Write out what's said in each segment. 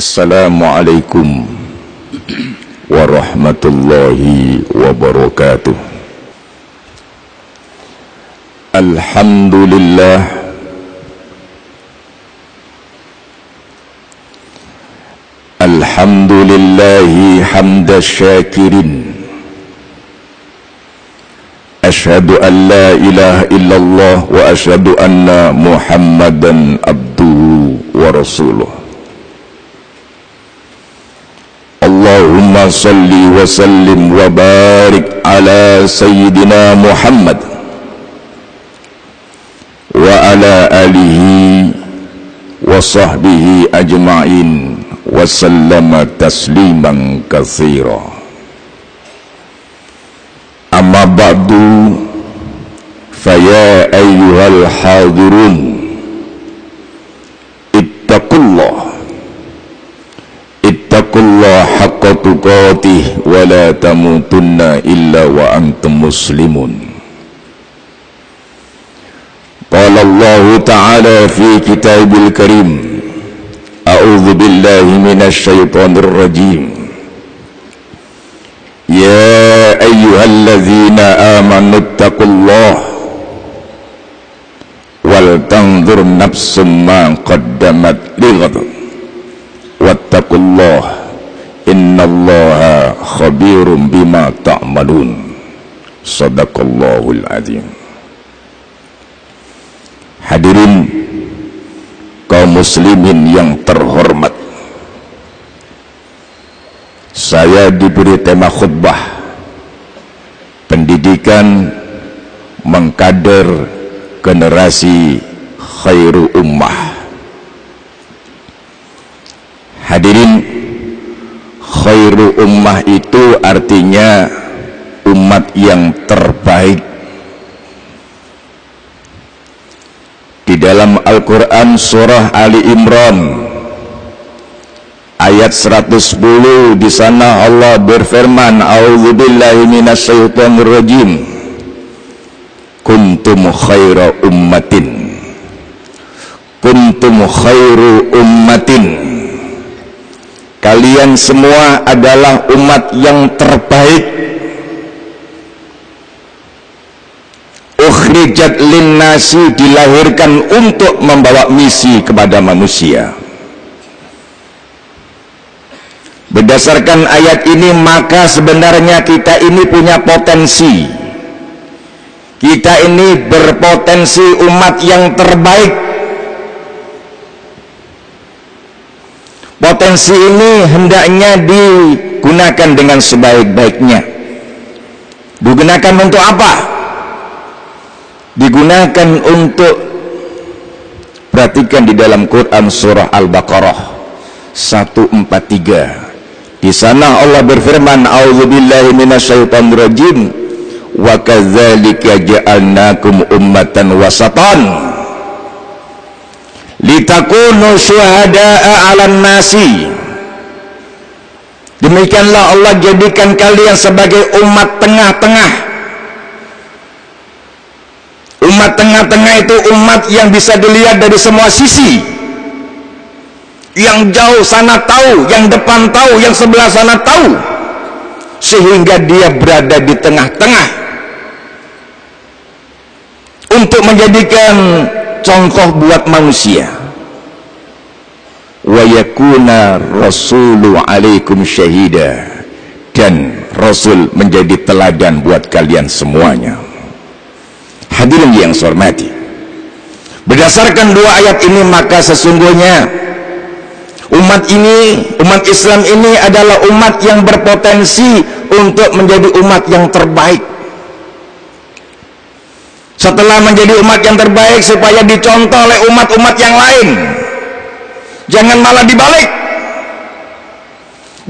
Assalamualaikum warahmatullahi wabarakatuh. Alhamdulillah. Alhamdulillahi hamda syakirin. Ashhadu an la ilaha illallah wa ashhadu anna muhammadan abduhu wa rasuluh اللهم صل وسلم وبارك على سيدنا محمد وعلى آله وصحبه أجمعين وسلم تسليما كثيرا. أما بعد فيا أيها الحاضرون ittaqullah haqqa tuqatih wa la tamutunna illa wa antum muslimun qala Allah ta'ala fi kitabil karim a'udzu billahi minasy syaithanir rajim ya ayyuhalladzina amanu taqullah wal tanzur nafsum ma qaddamat lighad wattaqullah innallaha khabirum bima ta'malun. Sadaqallahul azim. Hadirin kaum muslimin yang terhormat. Saya diberi tema khutbah pendidikan mengkader generasi khairu ummah. Hadirin khairu ummah itu artinya umat yang terbaik. Di dalam Al-Quran surah Ali Imran ayat 110 di sana Allah berfirman a'udzubillahi minasyaitonir rajim. Kuntum khaira ummatin. Kuntum khairu ummatin kalian semua adalah umat yang terbaik. Ukhrijat linnasi dilahirkan untuk membawa misi kepada manusia. Berdasarkan ayat ini maka sebenarnya kita ini punya potensi. Kita ini berpotensi umat yang terbaik potensi ini hendaknya digunakan dengan sebaik-baiknya. Digunakan untuk apa? digunakan untuk perhatikan di dalam Quran surah Al-Baqarah 143 di sana Allah berfirman a'udzubillahi minasyaitonirrajim wa kadzalika ja'alnakum ummatan wasatan litakunu syuhada'a 'alan nasi. Demikianlah Allah jadikan kalian sebagai umat tengah-tengah. Umat tengah-tengah itu umat yang bisa dilihat dari semua sisi. Yang jauh sana tahu yang depan tahu yang sebelah sana tahu. Sehingga dia berada di tengah-tengah. Untuk menjadikan contoh buat manusia wa yakuna rasulu alaikum syahida. Dan rasul menjadi teladan buat kalian semuanya. Hadirin yang saya hormati berdasarkan dua ayat ini maka sesungguhnya umat ini umat Islam ini adalah umat yang berpotensi untuk menjadi umat yang terbaik. Setelah menjadi umat yang terbaik supaya dicontoh oleh umat-umat yang lain jangan malah dibalik.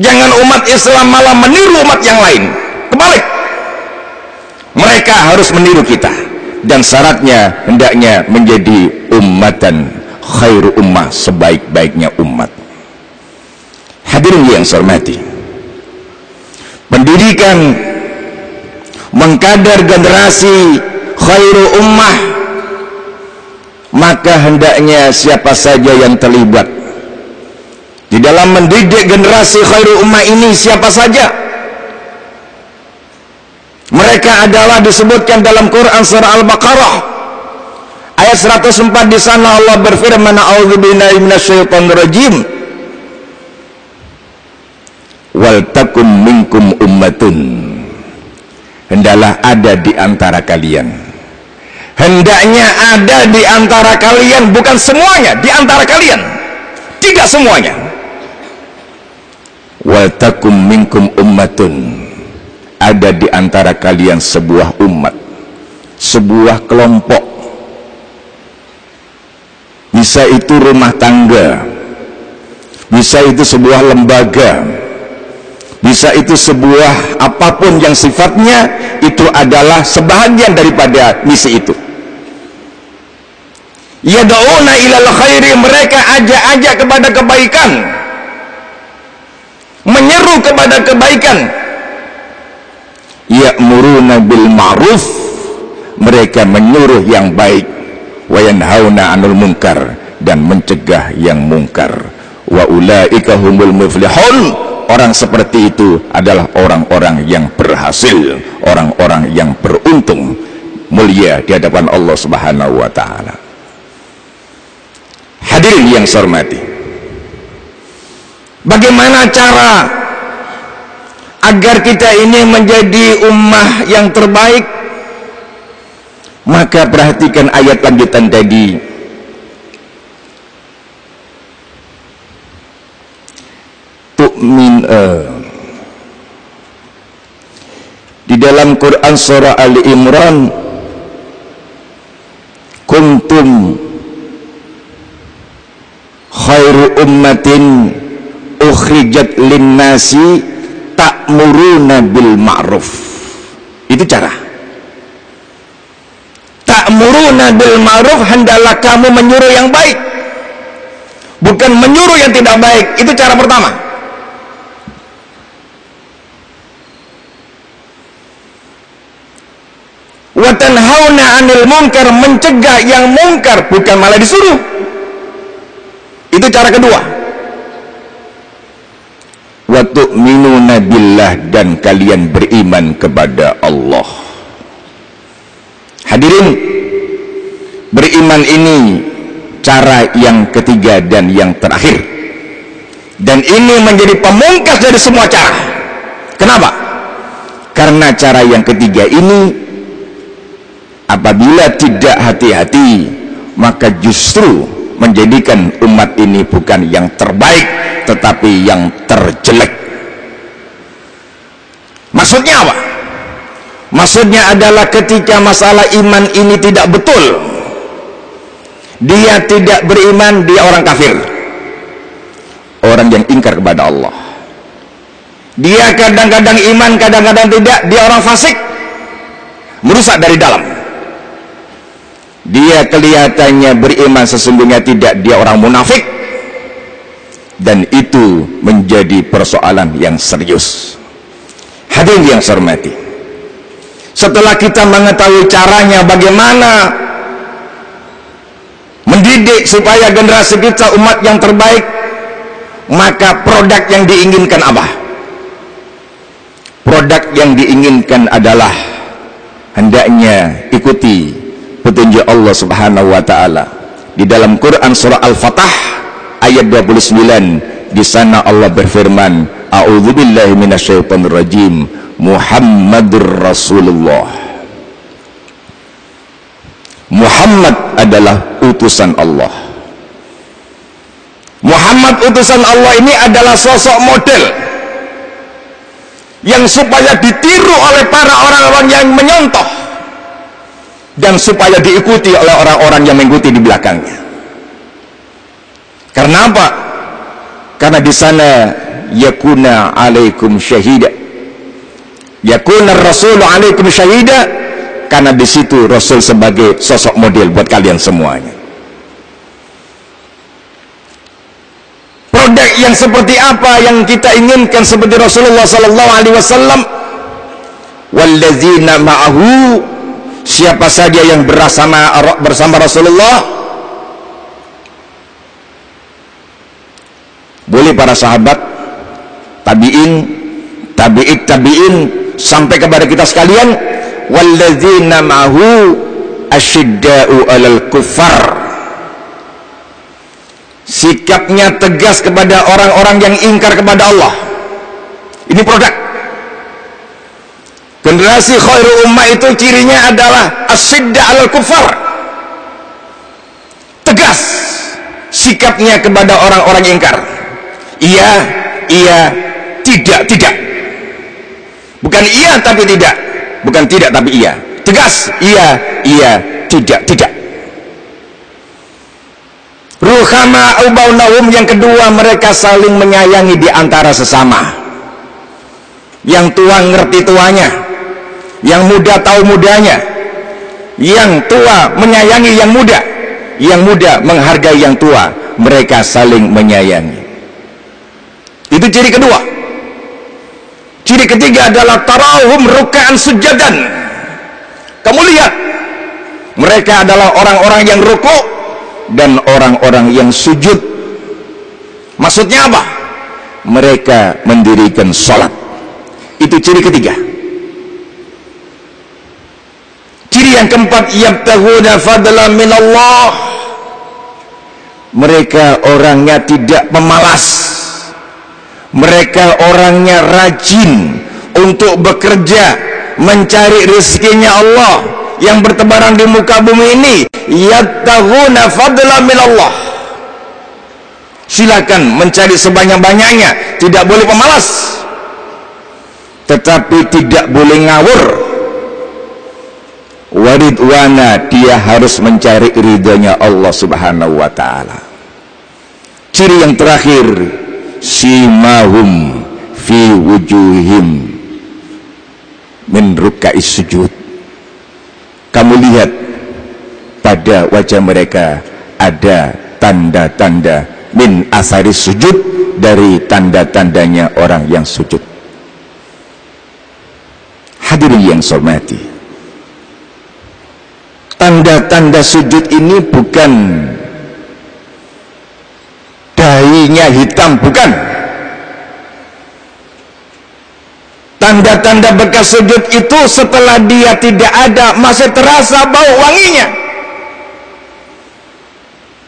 Jangan umat Islam malah meniru umat yang lain. Kebalik. Mereka harus meniru kita. Dan syaratnya hendaknya menjadi umatan khairu ummah sebaik-baiknya umat. Hadirin yang saya hormati pendidikan mengkader generasi khairu ummah maka hendaknya siapa saja yang terlibat di dalam mendidik generasi khairul ummah ini siapa saja. Mereka adalah disebutkan dalam Quran surah Al-Baqarah. Ayat 104 di sana Allah berfirman a'udzubillahi minasyaitonir rajim. Wal takum minkum ummatun. Hendaklah ada di antara kalian. Hendaknya ada di antara kalian bukan semuanya di antara kalian. Tidak semuanya wal takum minkum ummatun. Ada di antara kalian sebuah umat sebuah kelompok. Bisa itu rumah tangga bisa itu sebuah lembaga bisa itu sebuah apapun yang sifatnya itu adalah sebahagian daripada misi itu. Yada'una ilal khairi mereka ajak-ajak kepada kebaikan menyeru kepada kebaikan. Ya'muruna bil ma'ruf. Mereka menyuruh yang baik. Wa yanhauna 'anil munkar. Dan mencegah yang mungkar. Wa ulaika humul muflihun. Orang seperti itu adalah orang-orang yang berhasil. Orang-orang yang beruntung. Mulia di hadapan Allah Subhanahu wa taala. Hadirin yang saya hormati bagaimana cara agar kita ini menjadi ummah yang terbaik? Maka perhatikan ayat lanjutan tadi. Tu'min uh, di dalam Quran surah Ali Imran kuntum khairu ummatin ukhrijat linnasi ta'muruna bil ma'ruf. Itu cara. Ta'muruna bil ma'ruf hendaklah kamu menyuruh yang baik. Bukan menyuruh yang tidak baik. Itu cara pertama. Wa tanhauna 'anil munkar mencegah yang mungkar bukan malah disuruh. Itu cara kedua wa tu'minuna billah dan kalian beriman kepada Allah. Hadirin beriman ini cara yang ketiga dan yang terakhir. Dan ini menjadi pemungkas dari semua cara. Kenapa? karena cara yang ketiga ini apabila tidak hati-hati maka justru menjadikan umat ini bukan yang terbaik tetapi yang terjelek. Maksudnya apa? maksudnya adalah ketika masalah iman ini tidak betul dia tidak beriman dia orang kafir. Orang yang ingkar kepada Allah. Dia kadang-kadang iman kadang-kadang tidak dia orang fasik merusak dari dalam. Dia kelihatannya beriman sesungguhnya tidak dia orang munafik dan itu menjadi persoalan yang serius. Hadirin yang saya hormati setelah kita mengetahui caranya bagaimana mendidik supaya generasi kita umat yang terbaik maka produk yang diinginkan apa? Produk yang diinginkan adalah hendaknya ikuti petunjuk Allah Subhanahu wa taala. Di dalam Quran surah Al-Fatah ayat 29 di sana Allah berfirman a'udzubillahi minasyaitonir rajim Muhammadur Rasulullah. Muhammad adalah utusan Allah. Muhammad utusan Allah ini adalah sosok model yang supaya ditiru oleh para orang-orang yang menyontoh dan supaya diikuti oleh orang-orang yang mengikuti di belakangnya karena apa? karena di sana yakuna alaikum syahida. Yakuna rasulu alaikum syahida karena di situ rasul sebagai sosok model buat kalian semuanya. Produk yang seperti apa yang kita inginkan seperti Rasulullah sallallahu alaihi wasallam? Wallazina ma'ahu. Siapa saja yang bersama bersama Rasulullah boleh para sahabat tabi'in tabi'it tabi'in sampai kepada kita sekalian walladzina ma'hu asyidda'u alal kuffar sikapnya tegas kepada orang-orang yang ingkar kepada Allah. Ini produk. Generasi khairu ummah itu cirinya adalah asyidda alal kufar. Tegas sikapnya kepada orang-orang ingkar iya iya tidak tidak bukan iya tapi tidak bukan tidak tapi iya tegas iya iya tidak tidak Ruhama ubaunahum yang kedua mereka saling menyayangi di antara sesama. Yang tua ngerti tuanya, yang muda tahu mudanya. Yang tua menyayangi yang muda, yang muda menghargai yang tua. Mereka saling menyayangi. Itu ciri kedua. Ciri ketiga adalah tarahum rukaan sujadan. Kamu lihat, mereka adalah orang-orang yang rukuk dan orang-orang yang sujud maksudnya apa? mereka mendirikan sholat itu ciri ketiga ciri yang keempat yabtahuna fadla minallah mereka orangnya tidak pemalas mereka orangnya rajin untuk bekerja mencari rezekinya Allah yang bertebaran di muka bumi ini. Yattahuna fadla min Allah silakan mencari sebanyak-banyaknya tidak boleh pemalas. Tetapi tidak boleh ngawur. Waridwana dia harus mencari ridhonya Allah subhanahu wa ta'ala. Ciri yang terakhir simahum fi wujuhim. Min ruka'is sujud. Kamu lihat pada wajah mereka ada tanda-tanda min asari sujud dari tanda-tandanya orang yang sujud. Hadirin yang sormati tanda-tanda sujud ini bukan dahinya hitam bukan? Tanda-tanda bekas sujud itu setelah dia tidak ada masih terasa bau wanginya.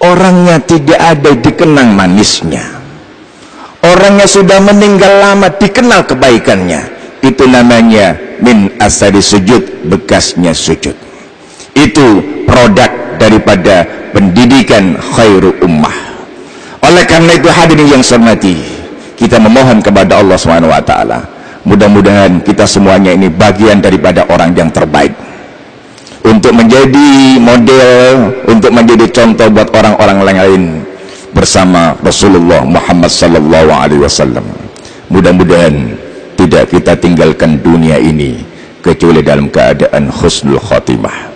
Orangnya tidak ada dikenang manisnya. Orangnya sudah meninggal lama dikenal kebaikannya. Itu namanya min asari sujud bekasnya sujud. Itu produk daripada pendidikan khairu ummah oleh karena itu hadirin yang hormati kita memohon kepada Allah SWT mudah-mudahan kita semuanya ini bagian daripada orang yang terbaik. Untuk menjadi model untuk menjadi contoh buat orang-orang lain bersama Rasulullah Muhammad sallallahu alaihi wasallam. Mudah-mudahan tidak kita tinggalkan dunia ini kecuali dalam keadaan husnul khatimah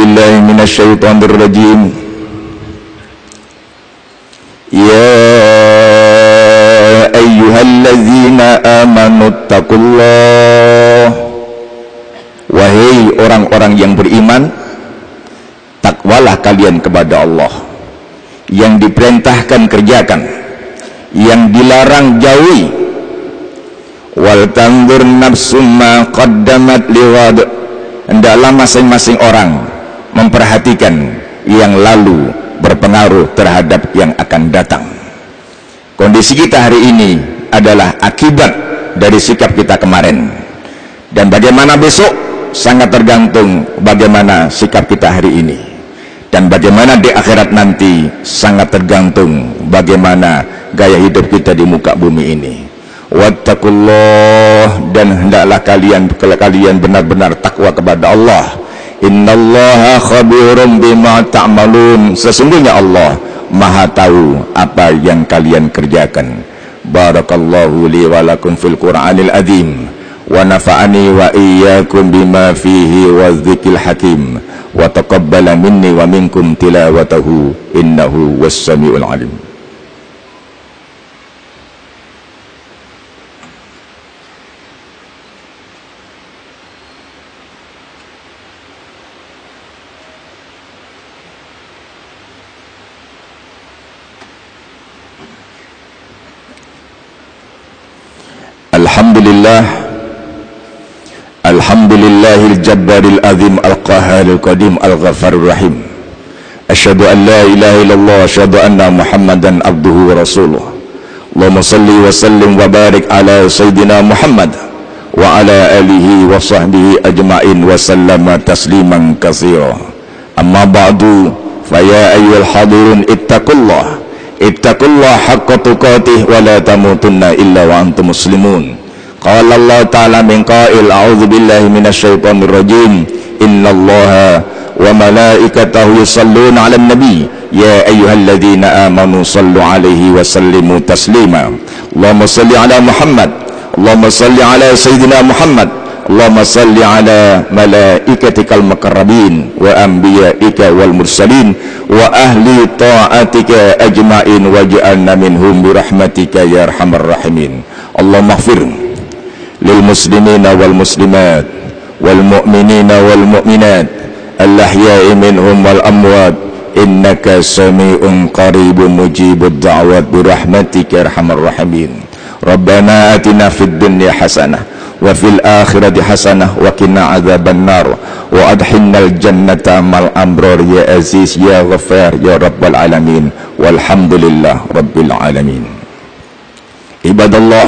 A'udzu billahi minasyaitonir rajim يا أيها الذين آمنوا اتقوا الله Wahai orang-orang yang beriman Takwalah kalian kepada Allah Yang diperintahkan kerjakan Yang dilarang jauhi Wal tandur nafsum ma qaddamat liwad Hendaklah masing-masing orang Memperhatikan Yang lalu berpengaruh terhadap yang akan datang. Kondisi kita hari ini adalah akibat dari sikap kita kemarin. Dan bagaimana besok sangat tergantung bagaimana sikap kita hari ini. Dan bagaimana di akhirat nanti sangat tergantung bagaimana gaya hidup kita di muka bumi ini. Wattaqullah dan hendaklah kalian kalian benar-benar takwa kepada Allah innallaha khabirum bima ta'malun. Sesungguhnya Allah maha tahu apa yang kalian kerjakan. Barakallahu li wa lakum fil qur'anil azim. Wa nafa'ani wa iyyakum bima fihi wa dzikil hakim. Wa taqabbala minni wa minkum tilawatahu. Innahu was samiul alim لله الحمد لله الجبار العظيم القهار القديم الغفار الرحيم أشهد أن لا إله إلا الله أشهد أن محمدا عبده ورسوله اللهم صل وسلم وبارك على سيدنا محمد وعلى آله وصحبه أجمعين وسلم تسليما كثيرا أما بعد فيا أيها الحاضرون اتقوا الله اتقوا الله حق تقاته ولا تموتن إلا وأنتم مسلمون قال الله تعالى من قائل أعوذ بالله من الشيطان الرجيم. إن الله وملائكته يصلون على النبي. يا أيها الذين آمنوا صلوا عليه وسلموا تسليما. اللهم صل على محمد. اللهم صل على سيدنا محمد. اللهم صل على ملائكتك المقربين وأنبيائك والمرسلين وأهل طاعتك أجمعين واجعلنا منهم برحمتك يا أرحم الراحمين. اللهم اغفر للمسلمين والمسلمات والمؤمنين والمؤمنات الأحياء منهم والأموات إنك سميع قريب مجيب الدعوات برحمتك يا أرحم الراحمين. ربنا آتنا في الدنيا حسنة وفي الآخرة حسنة وقنا عذاب النار وأدخلنا الجنة مع الأمرار يا عزيز يا غفار يا رب العالمين. والحمد لله رب العالمين. عباد الله